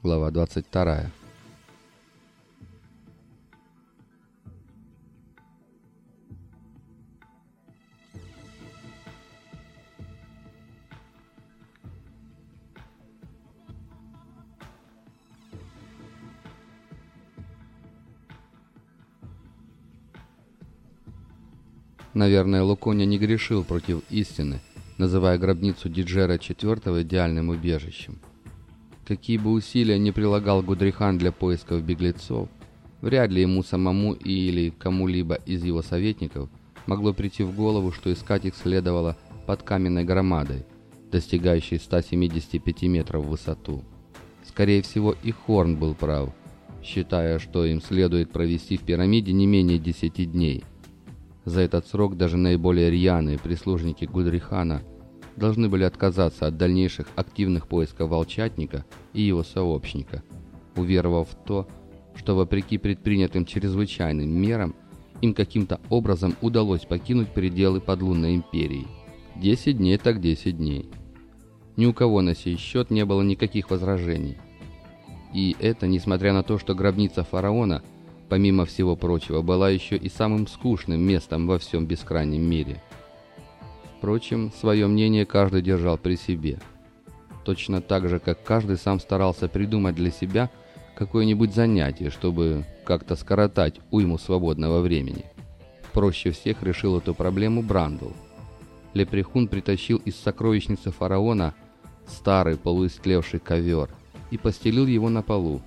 Глава 22. Наверное, Луконя не грешил против истины, называя гробницу Диджера IV идеальным убежищем. Какие бы усилия ни прилагал Гудрихан для поисков беглецов, вряд ли ему самому или кому-либо из его советников могло прийти в голову, что искать их следовало под каменной громадой, достигающей 175 метров в высоту. Скорее всего, и Хорн был прав, считая, что им следует провести в пирамиде не менее 10 дней. За этот срок даже наиболее рьяные прислужники Гудрихана – должны были отказаться от дальнейших активных поисков волчатника и его сообщника, уверовав в то, что вопреки предпринятым чрезвычайным мерам им каким-то образом удалось покинуть пределы подлунной империи. Десять дней так десять дней. Ни у кого на сей счет не было никаких возражений. И это несмотря на то, что гробница фараона, помимо всего прочего, была еще и самым скучным местом во всем бескрайнем мире – Впрочем, свое мнение каждый держал при себе. Точно так же, как каждый сам старался придумать для себя какое-нибудь занятие, чтобы как-то скоротать уйму свободного времени. Проще всех решил эту проблему Брандл. Лепрехун притащил из сокровищницы фараона старый полуистлевший ковер и постелил его на полу,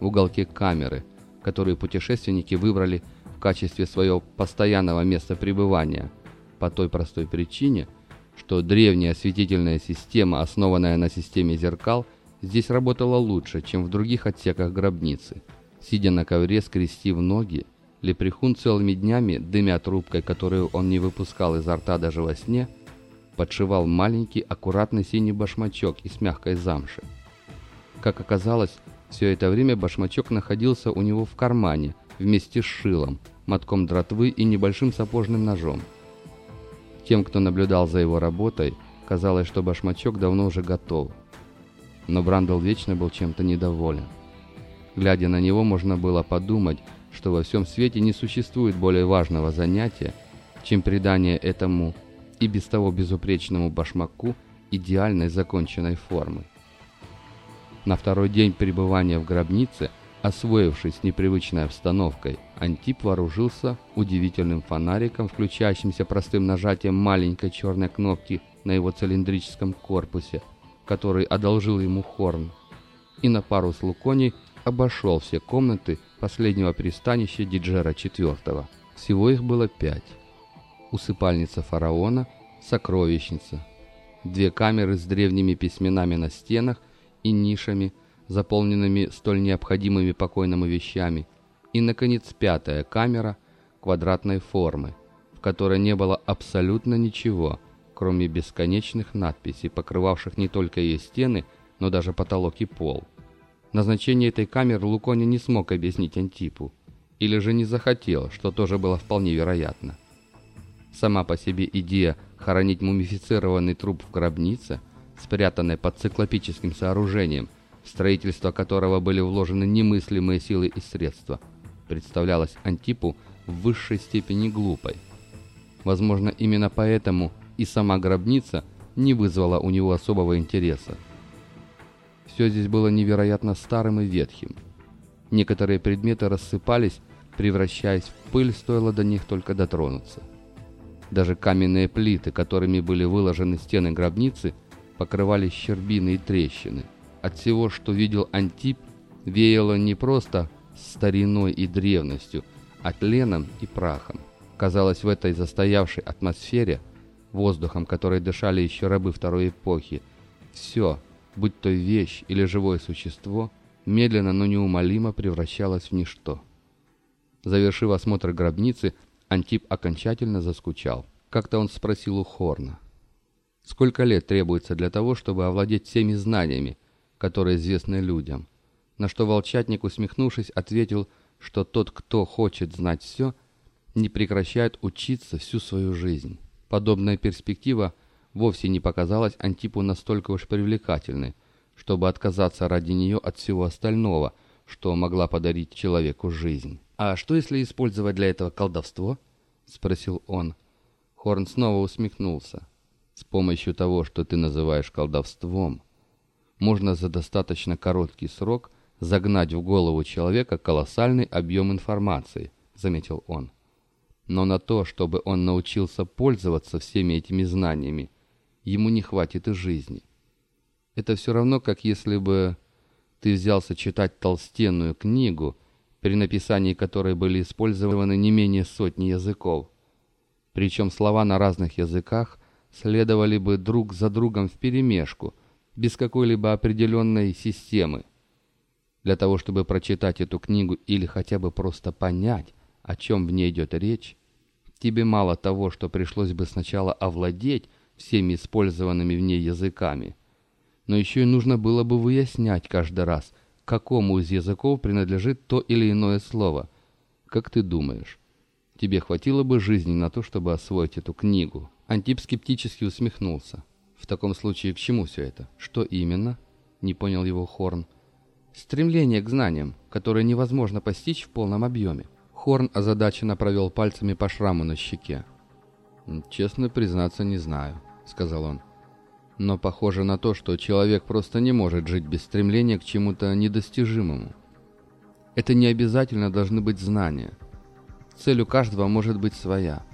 в уголке камеры, которую путешественники выбрали в качестве своего постоянного места пребывания – по той простой причине, что древняя осветительная система, основанная на системе зеркал, здесь работала лучше, чем в других отсеках гробницы. Сидя на ковре, скрестив ноги, Лепрехун целыми днями, дымя трубкой, которую он не выпускал изо рта даже во сне, подшивал маленький аккуратный синий башмачок из мягкой замши. Как оказалось, все это время башмачок находился у него в кармане вместе с шилом, мотком дратвы и небольшим сапожным ножом. Тем, кто наблюдал за его работой, казалось, что башмачок давно уже готов. Но Брандл вечно был чем-то недоволен. Глядя на него, можно было подумать, что во всем свете не существует более важного занятия, чем придание этому и без того безупречному башмаку идеальной законченной формы. На второй день пребывания в гробнице Освоившись с непривычной обстановкой, Антип вооружился удивительным фонариком, включающимся простым нажатием маленькой черной кнопки на его цилиндрическом корпусе, который одолжил ему Хорн, и на пару с Лукони обошел все комнаты последнего пристанища Диджера IV. Всего их было пять. Усыпальница фараона, сокровищница, две камеры с древними письменами на стенах и нишами – заполненными столь необходимыми покойному вещами, и, наконец, пятая камера квадратной формы, в которой не было абсолютно ничего, кроме бесконечных надписей, покрывавших не только ее стены, но даже потолок и пол. Назначение этой камеры Лукони не смог объяснить Антипу, или же не захотел, что тоже было вполне вероятно. Сама по себе идея хоронить мумифицированный труп в гробнице, спрятанной под циклопическим сооружением – строительство которого были вложены немыслимые силы и средства, представлялась Антипу в высшей степени глупой. Возможно, именно поэтому и сама гробница не вызвала у него особого интереса. Все здесь было невероятно старым и ветхим. Некоторые предметы рассыпались, превращаясь в пыль, стоило до них только дотронуться. Даже каменные плиты, которыми были выложены стены гробницы, покрывались щербины и трещины – от всего, что видел Антип, веяло не просто стариной и древностью, а тленом и прахом. Казалось, в этой застоявшей атмосфере, воздухом, который дышали еще рабы второй эпохи, все, будь то вещь или живое существо, медленно, но неумолимо превращалось в ничто. Завершив осмотр гробницы, Антип окончательно заскучал. Как-то он спросил у Хорна. «Сколько лет требуется для того, чтобы овладеть всеми знаниями, которые известны людям. На что волчатник, усмехнувшись, ответил, что тот, кто хочет знать все, не прекращает учиться всю свою жизнь. Подобная перспектива вовсе не показалась Антипу настолько уж привлекательной, чтобы отказаться ради нее от всего остального, что могла подарить человеку жизнь. «А что, если использовать для этого колдовство?» — спросил он. Хорн снова усмехнулся. «С помощью того, что ты называешь колдовством, можно за достаточно короткий срок загнать в голову человека колоссальный объем информации», — заметил он. «Но на то, чтобы он научился пользоваться всеми этими знаниями, ему не хватит и жизни. Это все равно, как если бы ты взялся читать толстенную книгу, при написании которой были использованы не менее сотни языков. Причем слова на разных языках следовали бы друг за другом вперемешку, без какой-либо определенной системы. Для того, чтобы прочитать эту книгу или хотя бы просто понять, о чем в ней идет речь, тебе мало того, что пришлось бы сначала овладеть всеми использованными в ней языками, но еще и нужно было бы выяснять каждый раз, какому из языков принадлежит то или иное слово. Как ты думаешь, тебе хватило бы жизни на то, чтобы освоить эту книгу?» Антип скептически усмехнулся. «В таком случае к чему все это? Что именно?» Не понял его Хорн. «Стремление к знаниям, которое невозможно постичь в полном объеме». Хорн озадаченно провел пальцами по шраму на щеке. «Честно признаться, не знаю», — сказал он. Но похоже на то, что человек просто не может жить без стремления к чему-то недостижимому. Это не обязательно должны быть знания. Цель у каждого может быть своя,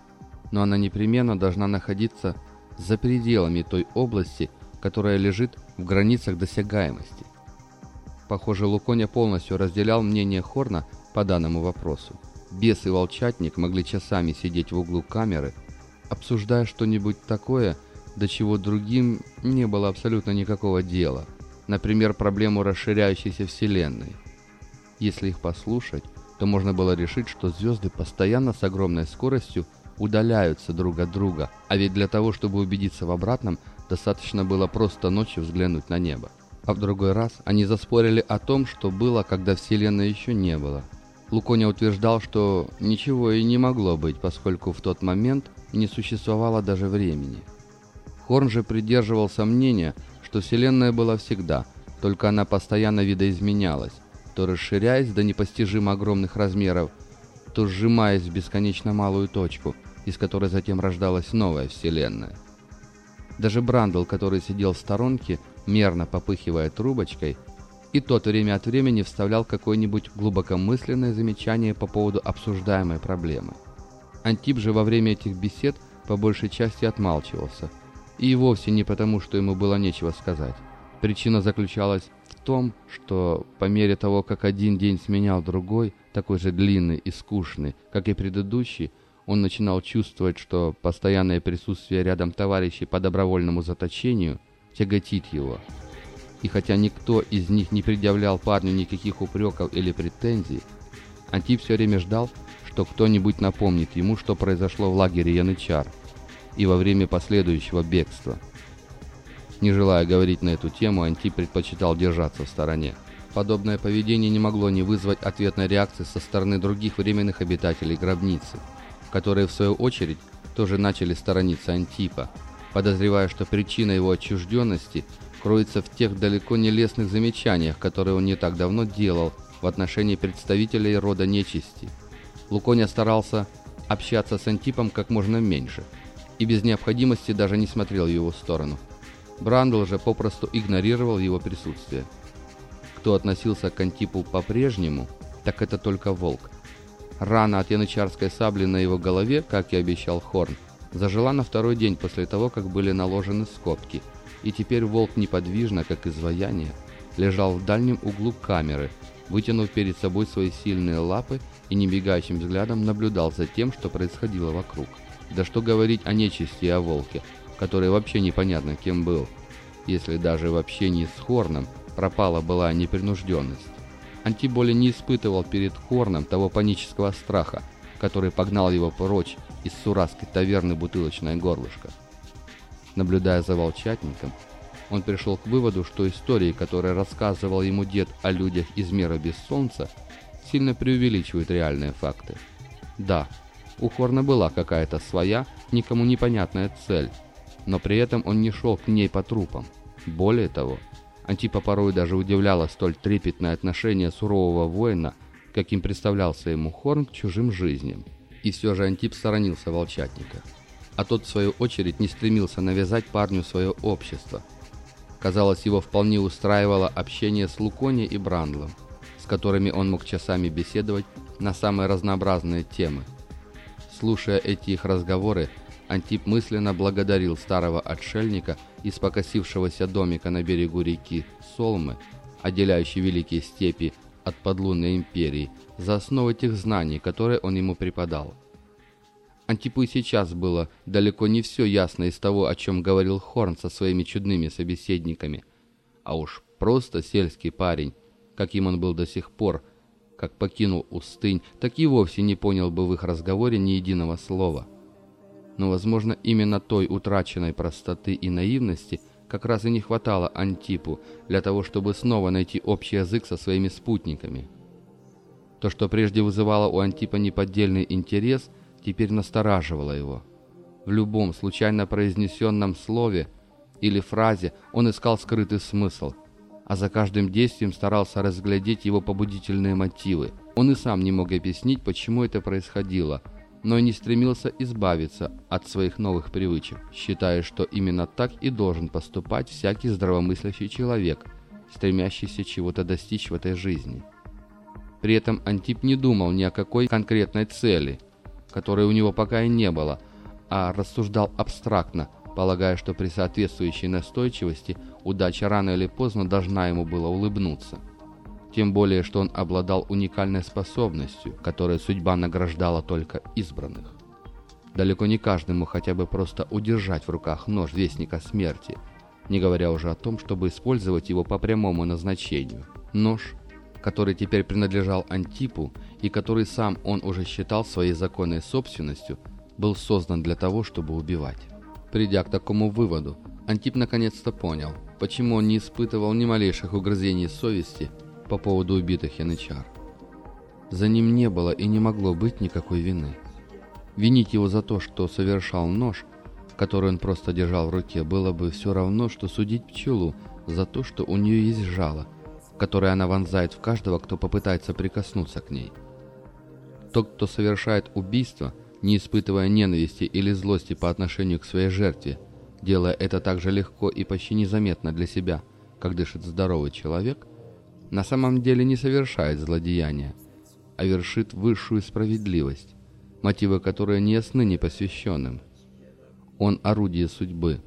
но она непременно должна находиться за пределами той области, которая лежит в границах досягаемости. Похоже, Луконя полностью разделял мнение Хорна по данному вопросу. Бес и волчатник могли часами сидеть в углу камеры, обсуждая что-нибудь такое, до чего другим не было абсолютно никакого дела. Например, проблему расширяющейся Вселенной. Если их послушать, то можно было решить, что звезды постоянно с огромной скоростью удаляются друг от друга, а ведь для того, чтобы убедиться в обратном, достаточно было просто ночью взглянуть на небо. А в другой раз они заспорили о том, что было, когда Вселенной еще не было. Луконя утверждал, что ничего и не могло быть, поскольку в тот момент не существовало даже времени. Хорн же придерживался мнения, что Вселенная была всегда, только она постоянно видоизменялась, то расширяясь до непостижимо огромных размеров, то сжимаясь в бесконечно малую точку, из которой затем рождалась новая Вселенная. Даже Брандл, который сидел в сторонке, мерно попыхивая трубочкой, и тот время от времени вставлял какое-нибудь глубокомысленное замечание по поводу обсуждаемой проблемы. Антип же во время этих бесед по большей части отмалчивался – и вовсе не потому, что ему было нечего сказать. Причина заключалась в том, что по мере того, как один день сменял другой, такой же длинный и скучный, как и предыдущий, он начинал чувствовать, что постоянное присутствие рядом товарищей по добровольному заточению тяготит его. И хотя никто из них не предъявлял парню никаких упреков или претензий, Антип все время ждал, что кто-нибудь напомнит ему, что произошло в лагере Янычар – и во время последующего бегства. Не желая говорить на эту тему, Анти предпочитал держаться в стороне. Подобное поведение не могло не вызвать ответной реакции со стороны других временных обитателей гробницы, которые в свою очередь тоже начали сторониться Антипа, подозревая, что причина его отчужденности кроется в тех далеко не лестных замечаниях, которые он не так давно делал в отношении представителей рода нечисти. Луконя старался общаться с Антипом как можно меньше – и без необходимости даже не смотрел в его сторону. Брандл же попросту игнорировал его присутствие. Кто относился к Антипу по-прежнему, так это только волк. Рана от янычарской сабли на его голове, как и обещал Хорн, зажила на второй день после того, как были наложены скобки, и теперь волк неподвижно, как изваяние, лежал в дальнем углу камеры, вытянув перед собой свои сильные лапы и немигающим взглядом наблюдал за тем, что происходило вокруг. Да что говорить о нечисти и о волке, который вообще непонятно кем был, если даже в общении с Хорном пропала была непринужденность. Антиболи не испытывал перед Хорном того панического страха, который погнал его прочь из сураской таверны бутылочное горлышко. Наблюдая за волчатником, он пришел к выводу, что истории, которые рассказывал ему дед о людях из мира без солнца, сильно преувеличивают реальные факты. Да, у Хорна была какая-то своя, никому непонятная цель, но при этом он не шел к ней по трупам. Более того, Антипа порой даже удивляло столь трепетное отношение сурового воина, каким представлялся ему Хорн к чужим жизням. И все же Антип сторонился волчатника. А тот, в свою очередь, не стремился навязать парню свое общество. Казалось, его вполне устраивало общение с Лукони и Брандлом, с которыми он мог часами беседовать на самые разнообразные темы. Слушая эти их разговоры, Антип мысленно благодарил старого отшельника из покосившегося домика на берегу реки Солмы, отделяющей великие степи от подлунной империи, за основу тех знаний, которые он ему преподал. Антипу и сейчас было далеко не все ясно из того, о чем говорил Хорн со своими чудными собеседниками. А уж просто сельский парень, каким он был до сих пор, как покинул Устынь, так и вовсе не понял бы в их разговоре ни единого слова. Но, возможно, именно той утраченной простоты и наивности как раз и не хватало Антипу для того, чтобы снова найти общий язык со своими спутниками. То, что прежде вызывало у Антипа неподдельный интерес – теперь настораживало его. В любом случайно произнесенном слове или фразе он искал скрытый смысл, а за каждым действием старался разглядеть его побудительные мотивы. Он и сам не мог объяснить, почему это происходило, но и не стремился избавиться от своих новых привычек, считая, что именно так и должен поступать всякий здравомыслящий человек, стремящийся чего-то достичь в этой жизни. При этом Антип не думал ни о какой конкретной цели – которой у него пока и не было, а рассуждал абстрактно, полагая, что при соответствующей настойчивости удача рано или поздно должна ему была улыбнуться. Тем более, что он обладал уникальной способностью, которой судьба награждала только избранных. Далеко не каждому хотя бы просто удержать в руках нож Вестника Смерти, не говоря уже о том, чтобы использовать его по прямому назначению. Нож который теперь принадлежал Антипу и который сам он уже считал своей законной собственностью, был создан для того, чтобы убивать. Придя к такому выводу, Антип наконец-то понял, почему он не испытывал ни малейших угрызений совести по поводу убитых янычар. За ним не было и не могло быть никакой вины. Винить его за то, что совершал нож, который он просто держал в руке, было бы все равно, что судить пчелу за то, что у нее есть жало, которые она вонзает в каждого, кто попытается прикоснуться к ней. Тот, кто совершает убийство, не испытывая ненависти или злости по отношению к своей жертве, делая это так же легко и почти незаметно для себя, как дышит здоровый человек, на самом деле не совершает злодеяния, а вершит высшую справедливость, мотивы которой не ясны непосвященным. Он орудие судьбы,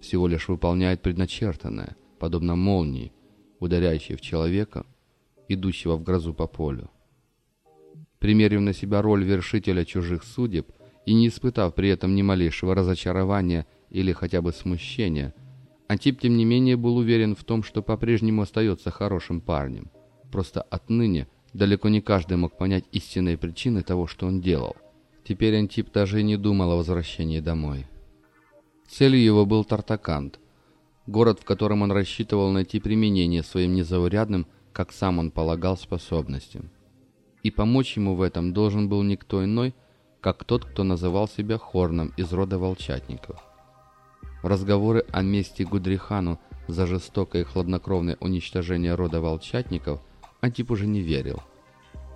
всего лишь выполняет предначертанное, подобно молнии, ударяющий в человека, идущего в грозу по полю. Примерив на себя роль вершителя чужих судеб и не испытав при этом ни малейшего разочарования или хотя бы смущения, Антип, тем не менее, был уверен в том, что по-прежнему остается хорошим парнем. Просто отныне далеко не каждый мог понять истинные причины того, что он делал. Теперь Антип даже и не думал о возвращении домой. Целью его был Тартакант – город, в котором он рассчитывал найти применение своим незаурядным, как сам он полагал, способностям. И помочь ему в этом должен был никто иной, как тот, кто называл себя Хорном из рода волчатников. Разговоры о мести Гудрихану за жестокое и хладнокровное уничтожение рода волчатников Антип уже не верил.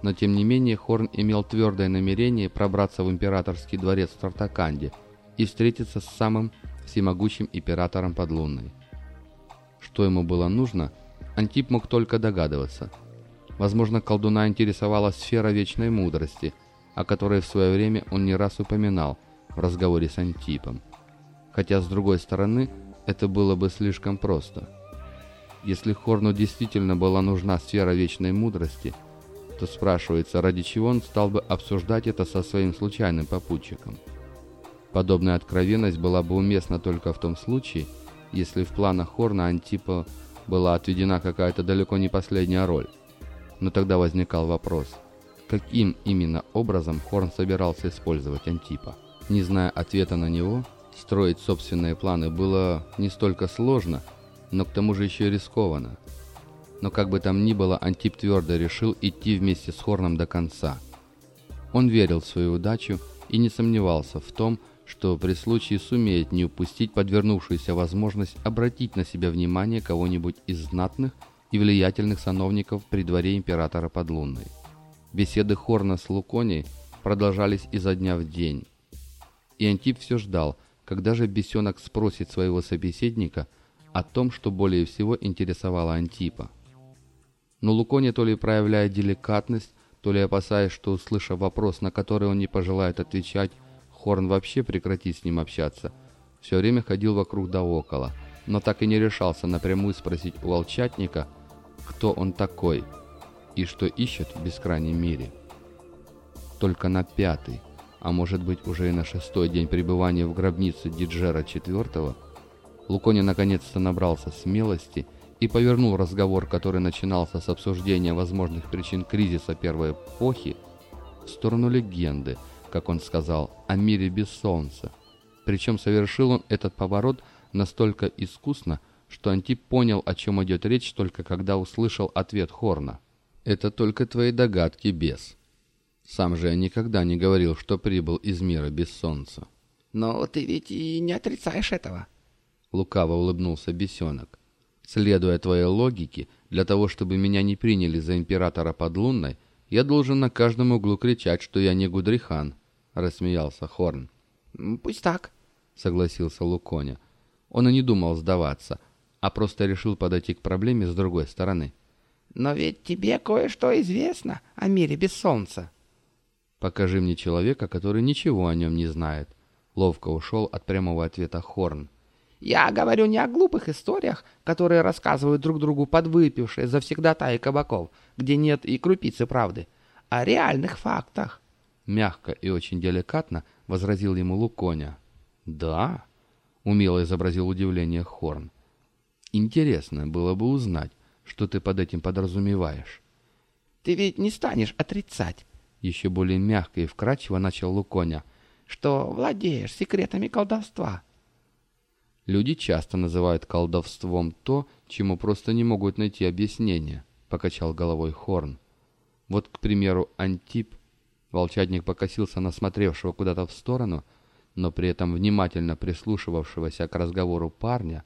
Но тем не менее Хорн имел твердое намерение пробраться в императорский дворец в Тартаканде и встретиться с самым всемогущим императором Подлунной. Что ему было нужно, Антип мог только догадываться. Возможно, колдуна интересовала сфера вечной мудрости, о которой в свое время он не раз упоминал в разговоре с Антипом. Хотя, с другой стороны, это было бы слишком просто. Если Хорну действительно была нужна сфера вечной мудрости, то спрашивается, ради чего он стал бы обсуждать это со своим случайным попутчиком. Подобная откровенность была бы уместна только в том случае, если в планах Хорна Антипа была отведена какая-то далеко не последняя роль. Но тогда возникал вопрос, каким именно образом Хорн собирался использовать Антипа? Не зная ответа на него, строить собственные планы было не столько сложно, но к тому же еще и рискованно. Но как бы там ни было, Антип твердо решил идти вместе с Хорном до конца. Он верил в свою удачу и не сомневался в том, что при случае сумеет не упустить подвернувшуюся возможность обратить на себя внимание кого-нибудь из знатных и влиятельных сановников при дворе императора Подлунной. Беседы Хорна с Луконей продолжались изо дня в день, и Антип все ждал, когда же бесенок спросит своего собеседника о том, что более всего интересовало Антипа. Но Луконе то ли проявляя деликатность, то ли опасаясь, что, услышав вопрос, на который он не пожелает отвечать, Хорн вообще прекратит с ним общаться, все время ходил вокруг да около, но так и не решался напрямую спросить у волчатника, кто он такой и что ищет в бескрайнем мире. Только на пятый, а может быть уже и на шестой день пребывания в гробнице Диджера IV, Лукони наконец-то набрался смелости и повернул разговор, который начинался с обсуждения возможных причин кризиса первой эпохи, в сторону легенды – как он сказал, о мире без солнца. Причем совершил он этот поворот настолько искусно, что Антип понял, о чем идет речь, только когда услышал ответ Хорна. «Это только твои догадки, бес. Сам же я никогда не говорил, что прибыл из мира без солнца». «Но ты ведь и не отрицаешь этого». Лукаво улыбнулся бесенок. «Следуя твоей логике, для того, чтобы меня не приняли за императора подлунной, я должен на каждом углу кричать, что я не Гудрихан, — рассмеялся Хорн. «Пусть так», — согласился Луконя. Он и не думал сдаваться, а просто решил подойти к проблеме с другой стороны. «Но ведь тебе кое-что известно о мире без солнца». «Покажи мне человека, который ничего о нем не знает», — ловко ушел от прямого ответа Хорн. «Я говорю не о глупых историях, которые рассказывают друг другу подвыпившие завсегдатаи кабаков, где нет и крупицы правды, а о реальных фактах» мягко и очень деликатно возразил ему Луконя. «Да?» — умело изобразил удивление Хорн. «Интересно было бы узнать, что ты под этим подразумеваешь». «Ты ведь не станешь отрицать», — еще более мягко и вкрадчиво начал Луконя, «что владеешь секретами колдовства». «Люди часто называют колдовством то, чему просто не могут найти объяснение», — покачал головой Хорн. «Вот, к примеру, Антип Волчатник покосился на смотревшего куда-то в сторону, но при этом внимательно прислушивавшегося к разговору парня.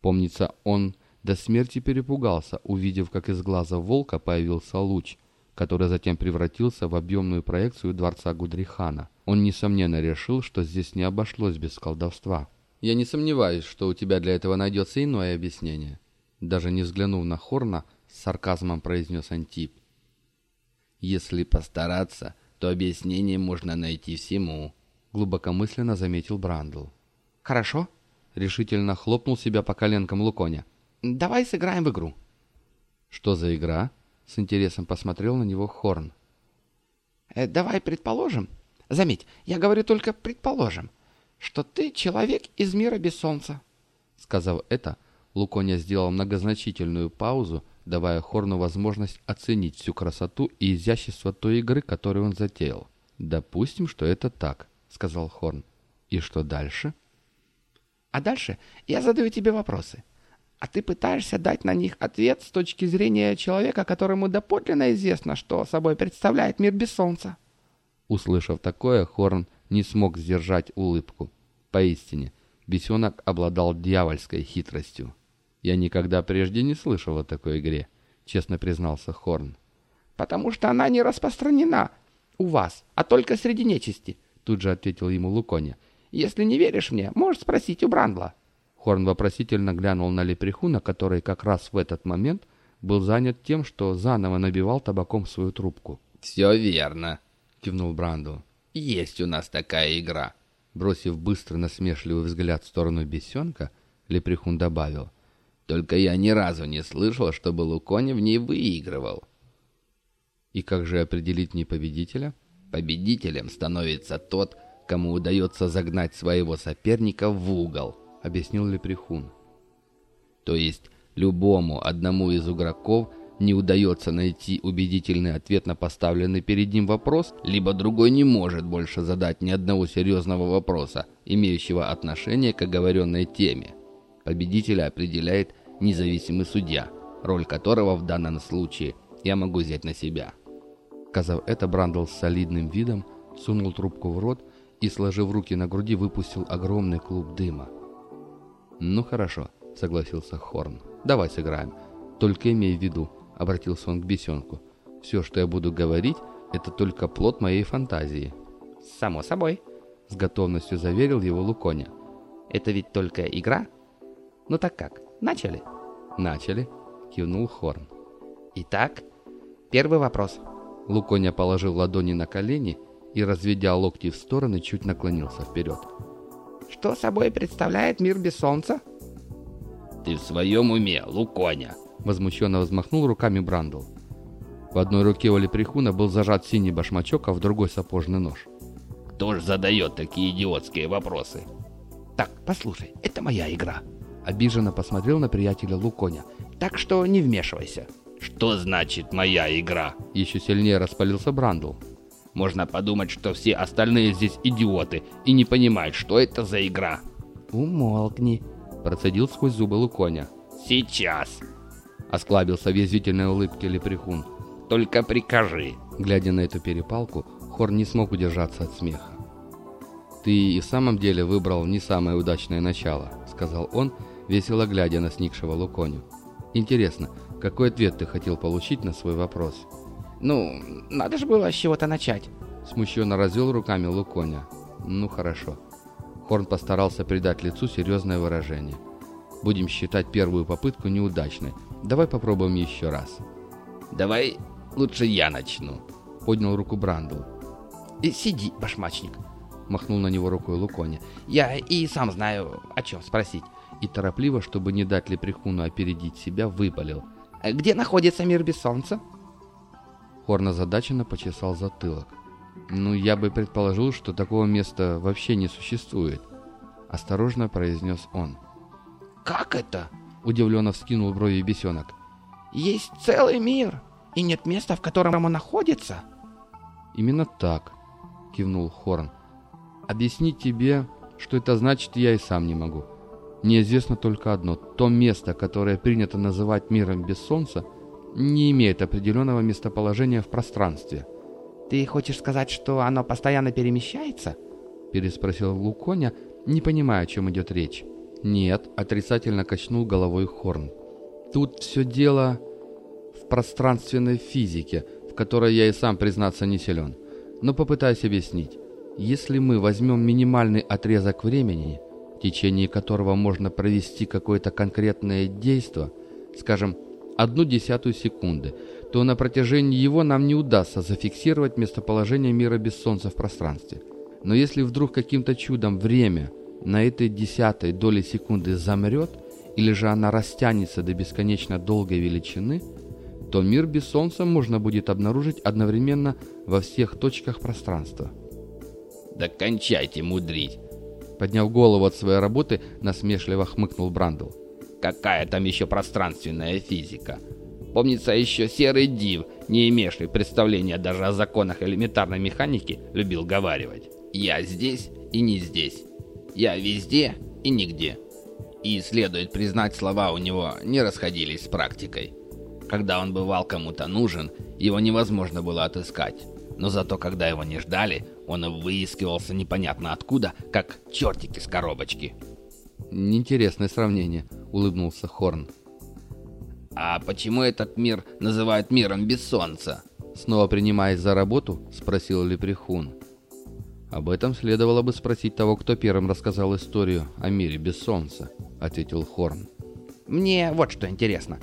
Помнится, он до смерти перепугался, увидев, как из глаза волка появился луч, который затем превратился в объемную проекцию дворца Гудрихана. Он, несомненно, решил, что здесь не обошлось без колдовства. «Я не сомневаюсь, что у тебя для этого найдется иное объяснение», даже не взглянув на Хорна, с сарказмом произнес Антип. Если постараться, то объяснение можно найти всему», — глубокомысленно заметил Брандл. «Хорошо», — решительно хлопнул себя по коленкам Луконя. «Давай сыграем в игру». «Что за игра?» — с интересом посмотрел на него Хорн. Э, «Давай предположим, заметь, я говорю только предположим, что ты человек из мира без солнца». Сказав это, Луконя сделал многозначительную паузу, давая Хорну возможность оценить всю красоту и изящество той игры, которую он затеял. «Допустим, что это так», — сказал Хорн. «И что дальше?» «А дальше я задаю тебе вопросы, а ты пытаешься дать на них ответ с точки зрения человека, которому доподлинно известно, что собой представляет мир без солнца». Услышав такое, Хорн не смог сдержать улыбку. Поистине, бесенок обладал дьявольской хитростью. «Я никогда прежде не слышал о такой игре», — честно признался Хорн. «Потому что она не распространена у вас, а только среди нечисти», — тут же ответил ему Луконя. «Если не веришь мне, можешь спросить у Брандла». Хорн вопросительно глянул на лепрехуна, который как раз в этот момент был занят тем, что заново набивал табаком свою трубку. «Все верно», — кивнул Брандл. «Есть у нас такая игра». Бросив быстрый насмешливый взгляд в сторону бесенка, лепрехун добавил — только я ни разу не слышал, чтобы Лукони в ней выигрывал. И как же определить не победителя? Победителем становится тот, кому удается загнать своего соперника в угол, объяснил Лепрехун. То есть любому одному из игроков не удается найти убедительный ответ на поставленный перед ним вопрос, либо другой не может больше задать ни одного серьезного вопроса, имеющего отношение к оговоренной теме. Победителя определяет независимый судья, роль которого в данном случае я могу взять на себя. Сказав это, Брандл с солидным видом сунул трубку в рот и, сложив руки на груди, выпустил огромный клуб дыма. «Ну хорошо», — согласился Хорн. «Давай сыграем. Только имей в виду», — обратился он к бесенку. «Все, что я буду говорить, это только плод моей фантазии». «Само собой», — с готовностью заверил его Луконя. «Это ведь только игра? Ну так как, начали?» «Начали», — кивнул Хорн. «Итак, первый вопрос». Луконя положил ладони на колени и, разведя локти в стороны, чуть наклонился вперед. «Что собой представляет мир без солнца?» «Ты в своем уме, Луконя?» Возмущенно взмахнул руками Брандл. В одной руке у Леприхуна был зажат синий башмачок, а в другой сапожный нож. «Кто ж задает такие идиотские вопросы?» «Так, послушай, это моя игра». Обиженно посмотрел на приятеля Луконя. «Так что не вмешивайся». «Что значит моя игра?» Еще сильнее распалился Брандл. Можно подумать, что все остальные здесь идиоты и не понимают, что это за игра. «Умолкни», — процедил сквозь зубы Луконя. «Сейчас!» — осклабился в язвительной улыбке Лепрехун. «Только прикажи!» Глядя на эту перепалку, Хор не смог удержаться от смеха. «Ты и в самом деле выбрал не самое удачное начало», — сказал он, весело глядя на сникшего Луконю. «Интересно, какой ответ ты хотел получить на свой вопрос?» «Ну, надо же было с чего-то начать», — смущенно развел руками Луконя. «Ну, хорошо». Хорн постарался придать лицу серьезное выражение. «Будем считать первую попытку неудачной. Давай попробуем еще раз». «Давай лучше я начну», — поднял руку Брандл. И «Сиди, башмачник», — махнул на него рукой Луконя. «Я и сам знаю, о чем спросить». И торопливо, чтобы не дать Лепрехуну опередить себя, выпалил. «Где находится мир без солнца?» Хорн озадаченно почесал затылок. «Ну, я бы предположил, что такого места вообще не существует», — осторожно произнес он. «Как это?» — удивленно вскинул брови бесенок. «Есть целый мир, и нет места, в котором он находится?» «Именно так», — кивнул Хорн. «Объяснить тебе, что это значит, я и сам не могу. Мне известно только одно. То место, которое принято называть миром без солнца, не имеет определенного местоположения в пространстве». «Ты хочешь сказать, что оно постоянно перемещается?» переспросил Луконя, не понимая, о чем идет речь. «Нет», — отрицательно качнул головой Хорн. «Тут все дело в пространственной физике, в которой я и сам, признаться, не силен. Но попытаюсь объяснить. Если мы возьмем минимальный отрезок времени, в течение которого можно провести какое-то конкретное действие, скажем, одну десятую секунды, то на протяжении его нам не удастся зафиксировать местоположение мира без Солнца в пространстве. Но если вдруг каким-то чудом время на этой десятой доли секунды замрет, или же она растянется до бесконечно долгой величины, то мир без Солнца можно будет обнаружить одновременно во всех точках пространства. «Да кончайте мудрить!» Подняв голову от своей работы, насмешливо хмыкнул Брандл. «Какая там еще пространственная физика? Помнится, еще серый див, не имевший представления даже о законах элементарной механики, любил говаривать. «Я здесь и не здесь. Я везде и нигде». И следует признать, слова у него не расходились с практикой. Когда он бывал кому-то нужен, его невозможно было отыскать. Но зато, когда его не ждали, он выискивался непонятно откуда, как чертики с коробочки. «Интересное сравнение», — улыбнулся Хорн. «А почему этот мир называют миром без солнца?» Снова принимаясь за работу, спросил Лепрехун. «Об этом следовало бы спросить того, кто первым рассказал историю о мире без солнца», — ответил Хорн. «Мне вот что интересно».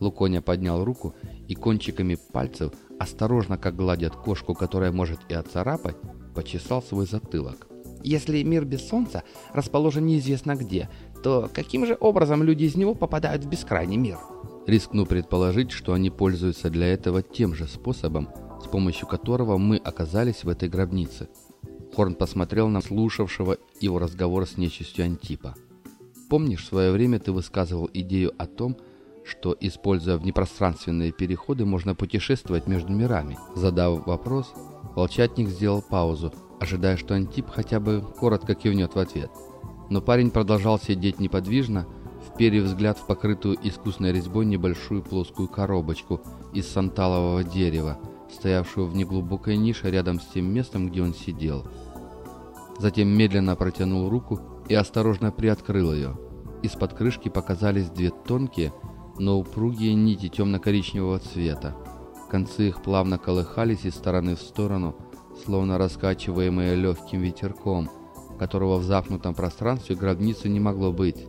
Луконя поднял руку и кончиками пальцев, осторожно, как гладят кошку, которая может и отцарапать, почесал свой затылок. «Если мир без солнца расположен неизвестно где, то каким же образом люди из него попадают в бескрайний мир?» Рискну предположить, что они пользуются для этого тем же способом, с помощью которого мы оказались в этой гробнице. Хорн посмотрел на слушавшего его разговор с нечистью Антипа. «Помнишь, в свое время ты высказывал идею о том, что, используя внепространственные переходы, можно путешествовать между мирами?» Задав вопрос, волчатник сделал паузу, ожидая, что Антип хотя бы коротко кивнет в ответ. Но парень продолжал сидеть неподвижно, вперев взгляд в покрытую искусной резьбой небольшую плоскую коробочку из санталового дерева, стоявшую в неглубокой нише рядом с тем местом, где он сидел. Затем медленно протянул руку и осторожно приоткрыл ее. Из-под крышки показались две тонкие, но упругие нити темно-коричневого цвета. Концы их плавно колыхались из стороны в сторону, словно раскачиваемые легким ветерком, которого в замкнутом пространстве гробницы не могло быть.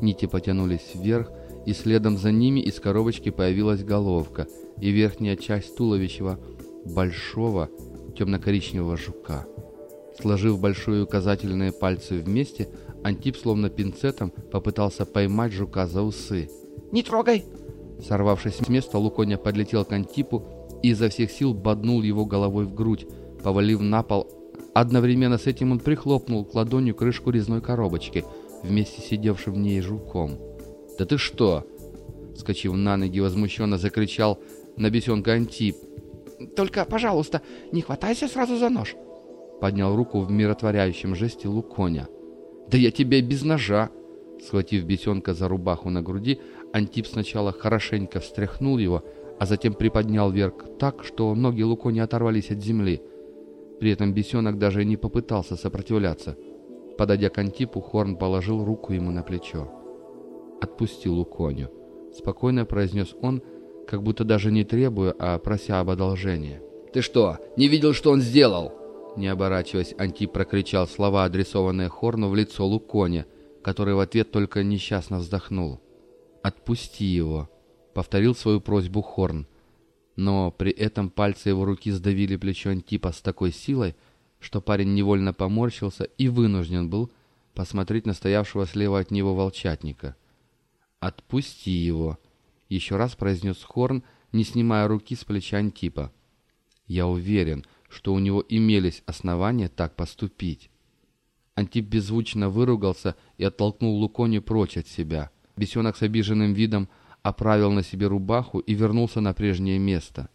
Нити потянулись вверх, и следом за ними из коробочки появилась головка и верхняя часть туловища большого темно-коричневого жука. Сложив большие указательные пальцы вместе, Антип словно пинцетом попытался поймать жука за усы. «Не трогай!» Сорвавшись с места, Луконя подлетел к Антипу и изо всех сил боднул его головой в грудь, повалив на пол. Одновременно с этим он прихлопнул к ладонью крышку резной коробочки, вместе сидевшим в ней жуком. «Да ты что?» Скочив на ноги, возмущенно закричал на бесенка Антип. «Только, пожалуйста, не хватайся сразу за нож!» Поднял руку в миротворяющем жесте Луконя. «Да я тебя без ножа!» Схватив бесенка за рубаху на груди, Антип сначала хорошенько встряхнул его, а затем приподнял вверх так, что ноги Лукони оторвались от земли. При этом бесенок даже не попытался сопротивляться. Подойдя к Антипу, Хорн положил руку ему на плечо. «Отпусти Луконю», — спокойно произнес он, как будто даже не требуя, а прося об одолжении. «Ты что, не видел, что он сделал?» Не оборачиваясь, Антип прокричал слова, адресованные Хорну в лицо Луконе, который в ответ только несчастно вздохнул. «Отпусти его», — повторил свою просьбу Хорн. Но при этом пальцы его руки сдавили плечо Антипа с такой силой, что парень невольно поморщился и вынужден был посмотреть на стоявшего слева от него волчатника. «Отпусти его», — еще раз произнес Хорн, не снимая руки с плеча Антипа. «Я уверен, что у него имелись основания так поступить». Антип беззвучно выругался и оттолкнул Лукони прочь от себя. Бесенок с обиженным видом оправил на себе рубаху и вернулся на прежнее место.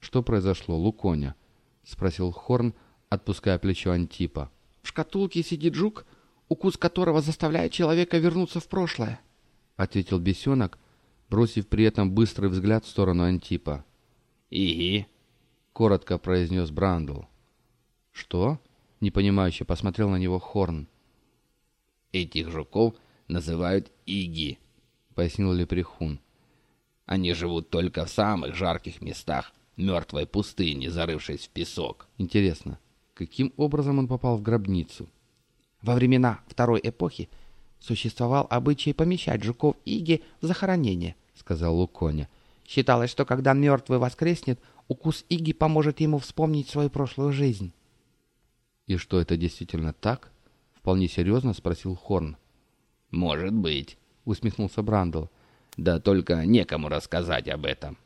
«Что произошло, Луконя?» — спросил Хорн, отпуская плечо Антипа. «В шкатулке сидит жук, укус которого заставляет человека вернуться в прошлое», — ответил бесенок, бросив при этом быстрый взгляд в сторону Антипа. «Иги», — коротко произнес Брандл. «Что?» — непонимающе посмотрел на него Хорн. «Этих жуков называют Иги», — пояснил Лепрехун. «Они живут только в самых жарких местах мертвой пустыни, зарывшись в песок». «Интересно, каким образом он попал в гробницу?» «Во времена Второй эпохи существовал обычай помещать жуков Иги в захоронение», — сказал Луконя. «Считалось, что когда мертвый воскреснет, укус Иги поможет ему вспомнить свою прошлую жизнь». «И что, это действительно так?» — вполне серьезно спросил Хорн. «Может быть», — усмехнулся Брандл. «Да только некому рассказать об этом.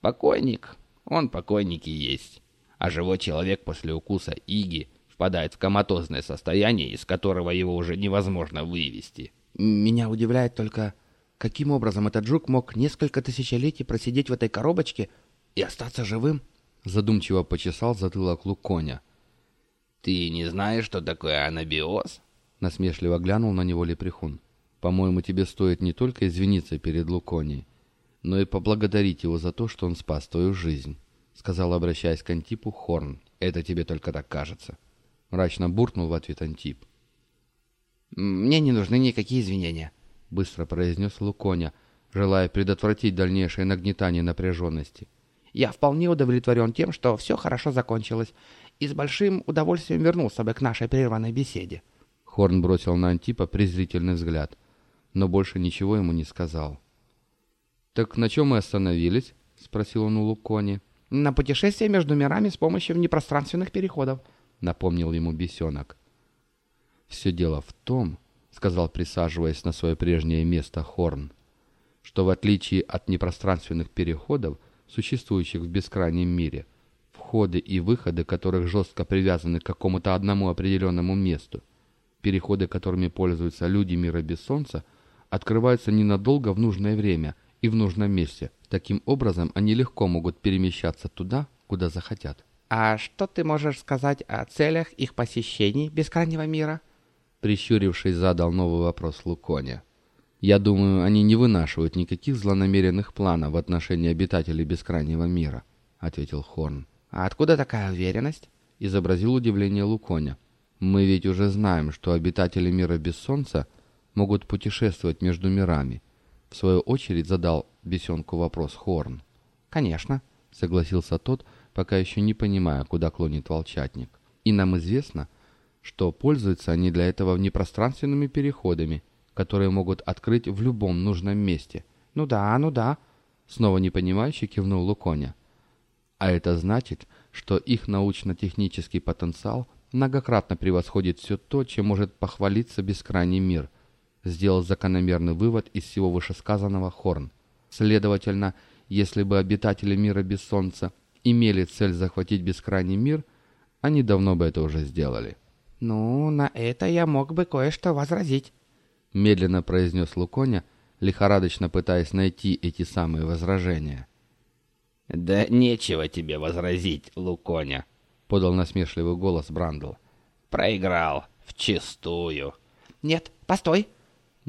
Покойник, он покойник и есть. А живой человек после укуса Иги впадает в коматозное состояние, из которого его уже невозможно вывести». «Меня удивляет только, каким образом этот жук мог несколько тысячелетий просидеть в этой коробочке и остаться живым?» Задумчиво почесал затылок Луконя. «Ты не знаешь, что такое анабиоз?» Насмешливо глянул на него Лепрехун. «По-моему, тебе стоит не только извиниться перед Луконией, но и поблагодарить его за то, что он спас твою жизнь», сказал, обращаясь к Антипу, Хорн. «Это тебе только так кажется». Мрачно буркнул в ответ Антип. «Мне не нужны никакие извинения», быстро произнес Луконя, желая предотвратить дальнейшее нагнетание напряженности. «Я вполне удовлетворен тем, что все хорошо закончилось, и с большим удовольствием вернулся бы к нашей прерванной беседе». Хорн бросил на Антипа презрительный взгляд, но больше ничего ему не сказал. «Так на чем мы остановились?» — спросил он у Лукони. «На путешествие между мирами с помощью внепространственных переходов», — напомнил ему бесенок. «Все дело в том», — сказал, присаживаясь на свое прежнее место Хорн, «что в отличие от непространственных переходов, существующих в бескрайнем мире, входы и выходы которых жестко привязаны к какому-то одному определенному месту, переходы которыми пользуются люди мира без солнца, открываются ненадолго в нужное время и в нужном месте. Таким образом, они легко могут перемещаться туда, куда захотят. «А что ты можешь сказать о целях их посещений бескрайнего мира?» Прищурившись, задал новый вопрос Луконя. «Я думаю, они не вынашивают никаких злонамеренных планов в отношении обитателей бескрайнего мира», — ответил Хорн. «А откуда такая уверенность?» — изобразил удивление Луконя. Мы ведь уже знаем, что обитатели мира без солнца могут путешествовать между мирами. В свою очередь задал бесенку вопрос Хорн. «Конечно», — согласился тот, пока еще не понимая, куда клонит волчатник. «И нам известно, что пользуются они для этого непространственными переходами, которые могут открыть в любом нужном месте». «Ну да, ну да», — снова непонимающе кивнул Луконя. «А это значит, что их научно-технический потенциал многократно превосходит все то, чем может похвалиться бескрайний мир», — сделал закономерный вывод из всего вышесказанного Хорн. «Следовательно, — если бы обитатели мира без солнца имели цель захватить бескрайний мир, они давно бы это уже сделали. «Ну, на это я мог бы кое-что возразить», — медленно произнес Луконя, лихорадочно пытаясь найти эти самые возражения. «Да нечего тебе возразить, Луконя», — подал насмешливый голос Брандл. «Проиграл. Вчистую». «Нет, постой!»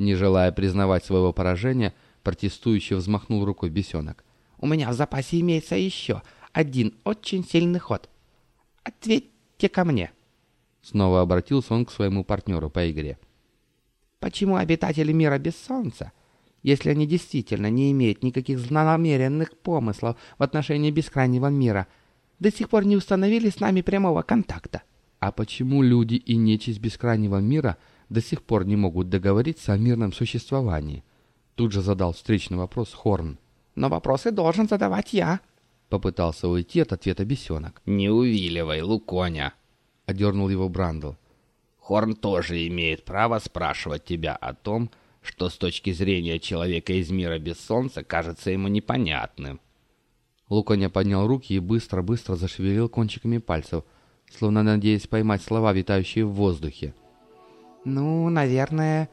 Не желая признавать своего поражения, протестующе взмахнул рукой бесенок. У меня в запасе имеется еще один очень сильный ход. Ответьте ко мне». Снова обратился он к своему партнеру по игре. «Почему обитатели мира без солнца, если они действительно не имеют никаких злонамеренных помыслов в отношении бескрайнего мира, до сих пор не установили с нами прямого контакта?» «А почему люди и нечисть бескрайнего мира до сих пор не могут договориться о мирном существовании?» Тут же задал встречный вопрос Хорн но вопросы должен задавать я». Попытался уйти от ответа бесенок. «Не увиливай, Луконя!» — одернул его Брандл. «Хорн тоже имеет право спрашивать тебя о том, что с точки зрения человека из мира без солнца кажется ему непонятным». Луконя поднял руки и быстро-быстро зашевелил кончиками пальцев, словно надеясь поймать слова, витающие в воздухе. «Ну, наверное,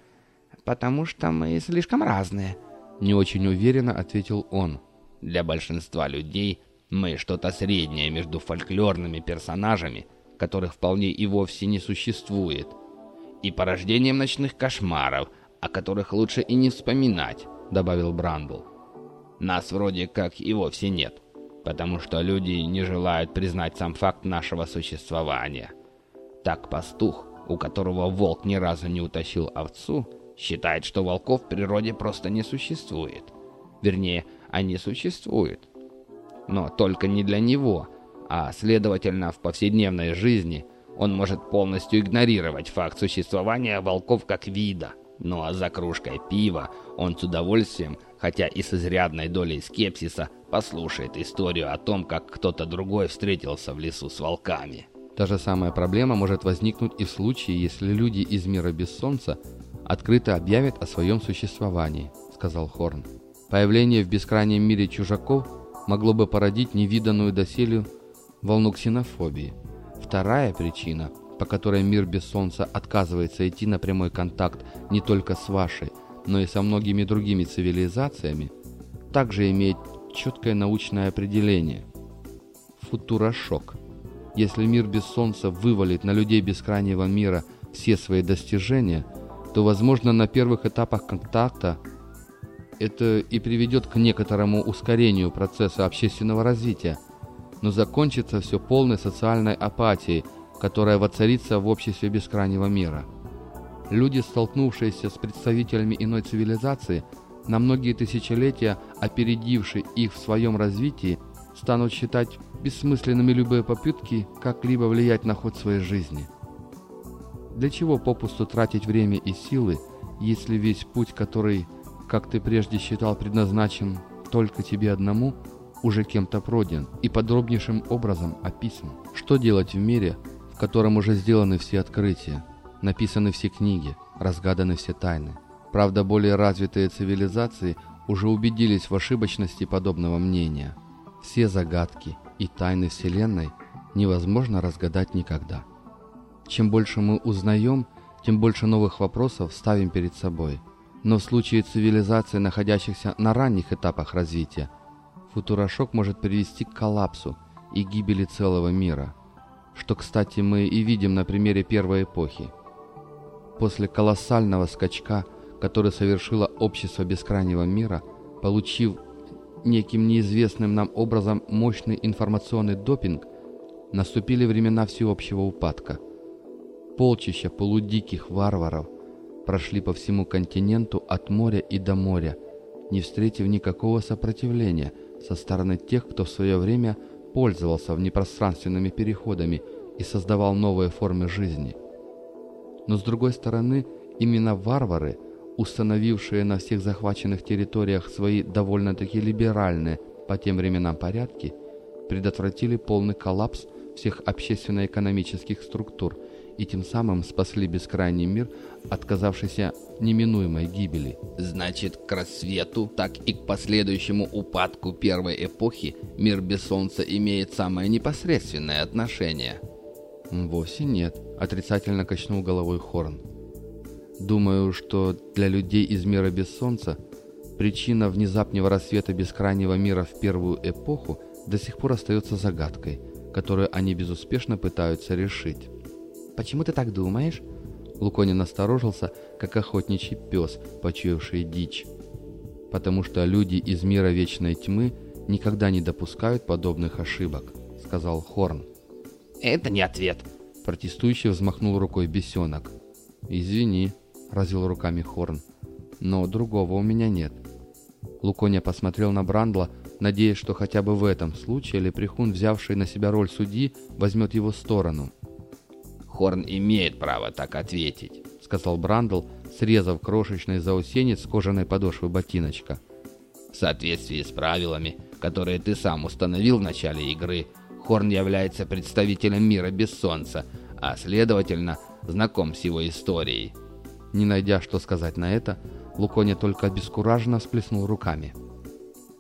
потому что мы слишком разные», не очень уверенно ответил он. Для большинства людей мы что-то среднее между фольклорными персонажами, которых вполне и вовсе не существует, и порождением ночных кошмаров, о которых лучше и не вспоминать, добавил Брандл. Нас вроде как и вовсе нет, потому что люди не желают признать сам факт нашего существования. Так пастух, у которого волк ни разу не утащил овцу, считает, что волков в природе просто не существует. Вернее, они существуют. Но только не для него, а, следовательно, в повседневной жизни он может полностью игнорировать факт существования волков как вида. Ну а за кружкой пива он с удовольствием, хотя и с изрядной долей скепсиса, послушает историю о том, как кто-то другой встретился в лесу с волками. Та же самая проблема может возникнуть и в случае, если люди из мира без солнца открыто объявят о своем существовании», — сказал Хорн. «Появление в бескрайнем мире чужаков могло бы породить невиданную доселе волну ксенофобии. Вторая причина, по которой мир без солнца отказывается идти на прямой контакт не только с вашей, но и со многими другими цивилизациями, также имеет четкое научное определение. Футурошок. Если мир без солнца вывалит на людей бескрайнего мира все свои достижения – то, возможно, на первых этапах контакта это и приведет к некоторому ускорению процесса общественного развития, но закончится все полной социальной апатией, которая воцарится в обществе бескрайнего мира. Люди, столкнувшиеся с представителями иной цивилизации, на многие тысячелетия опередившие их в своем развитии, станут считать бессмысленными любые попытки как-либо влиять на ход своей жизни – для чего попусту тратить время и силы, если весь путь, который, как ты прежде считал, предназначен только тебе одному, уже кем-то пройден и подробнейшим образом описан? Что делать в мире, в котором уже сделаны все открытия, написаны все книги, разгаданы все тайны? Правда, более развитые цивилизации уже убедились в ошибочности подобного мнения. Все загадки и тайны Вселенной невозможно разгадать никогда. Чем больше мы узнаем, тем больше новых вопросов ставим перед собой. Но в случае цивилизаций, находящихся на ранних этапах развития, футурошок может привести к коллапсу и гибели целого мира, что, кстати, мы и видим на примере первой эпохи. После колоссального скачка, который совершило общество бескрайнего мира, получив неким неизвестным нам образом мощный информационный допинг, наступили времена всеобщего упадка – полчища полудиких варваров прошли по всему континенту от моря и до моря, не встретив никакого сопротивления со стороны тех, кто в свое время пользовался внепространственными переходами и создавал новые формы жизни. Но с другой стороны, именно варвары, установившие на всех захваченных территориях свои довольно-таки либеральные по тем временам порядки, предотвратили полный коллапс всех общественно-экономических структур и тем самым спасли бескрайний мир, отказавшийся неминуемой гибели. Значит, к рассвету, так и к последующему упадку первой эпохи мир без солнца имеет самое непосредственное отношение. Вовсе нет, отрицательно качнул головой Хорн. Думаю, что для людей из мира без солнца причина внезапного рассвета бескрайнего мира в первую эпоху до сих пор остается загадкой, которую они безуспешно пытаются решить. «Почему ты так думаешь?» Луконин насторожился, как охотничий пес, почуявший дичь. «Потому что люди из мира вечной тьмы никогда не допускают подобных ошибок», — сказал Хорн. «Это не ответ», — протестующий взмахнул рукой бесенок. «Извини», — развел руками Хорн, — «но другого у меня нет». Луконя посмотрел на Брандла, надеясь, что хотя бы в этом случае Лепрехун, взявший на себя роль судьи, возьмет его сторону. «Хорн имеет право так ответить», — сказал Брандл, срезав крошечный заусенец с кожаной подошвы ботиночка. «В соответствии с правилами, которые ты сам установил в начале игры, Хорн является представителем мира без солнца, а, следовательно, знаком с его историей». Не найдя, что сказать на это, Луконя только обескураженно всплеснул руками.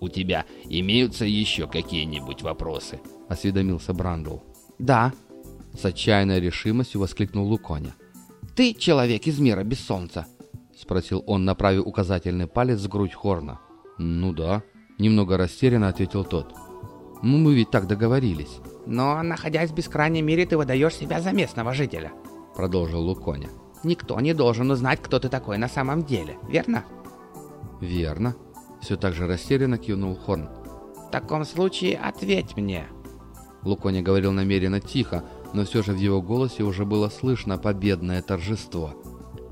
«У тебя имеются еще какие-нибудь вопросы?» — осведомился Брандл. «Да», — с отчаянной решимостью воскликнул Луконя. «Ты человек из мира без солнца?» — спросил он, направив указательный палец в грудь Хорна. «Ну да», — немного растерянно ответил тот. «Ну мы ведь так договорились». «Но, находясь в бескрайнем мире, ты выдаешь себя за местного жителя», — продолжил Луконя. «Никто не должен узнать, кто ты такой на самом деле, верно?» «Верно», все так же растерянно кивнул Хорн. «В таком случае ответь мне». Лукони говорил намеренно тихо, но все же в его голосе уже было слышно победное торжество.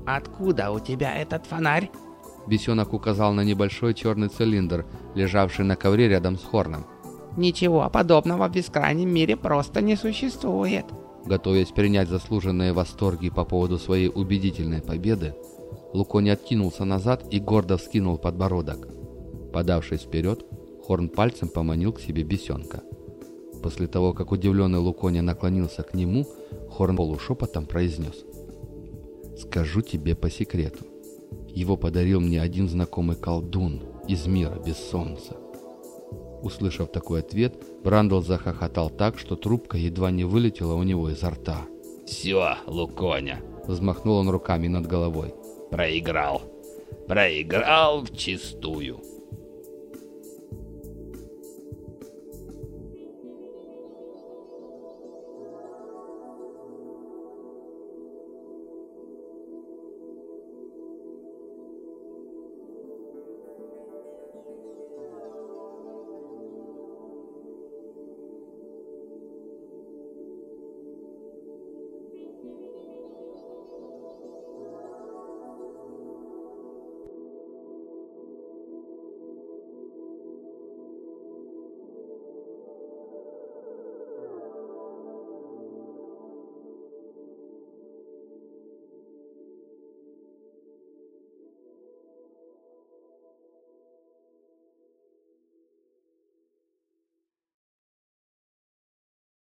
«Откуда у тебя этот фонарь?» Бесенок указал на небольшой черный цилиндр, лежавший на ковре рядом с Хорном. «Ничего подобного в бескрайнем мире просто не существует». Готовясь принять заслуженные восторги по поводу своей убедительной победы, Лукони откинулся назад и гордо вскинул подбородок. Подавшись вперед, Хорн пальцем поманил к себе бесенка. После того, как удивленный Луконя наклонился к нему, Хорн полушепотом произнес. «Скажу тебе по секрету. Его подарил мне один знакомый колдун из мира без солнца». Услышав такой ответ, Брандл захохотал так, что трубка едва не вылетела у него изо рта. «Все, Луконя!» — взмахнул он руками над головой. «Проиграл! Проиграл вчистую!»